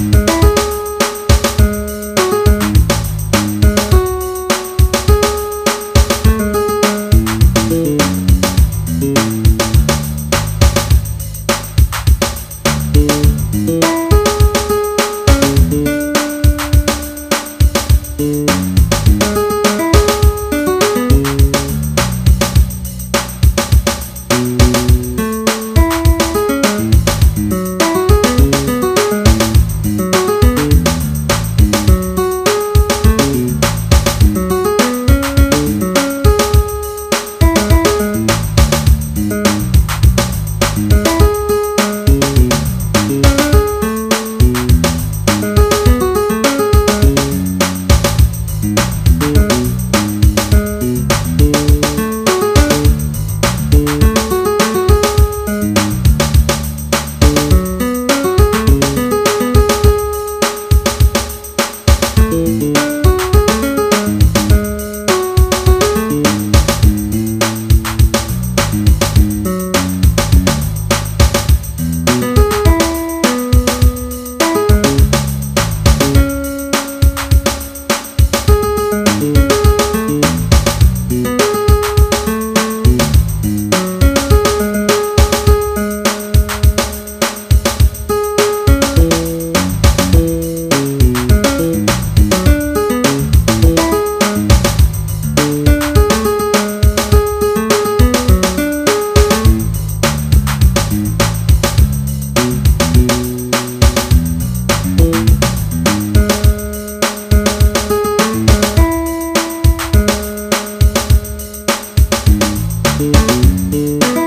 Música Música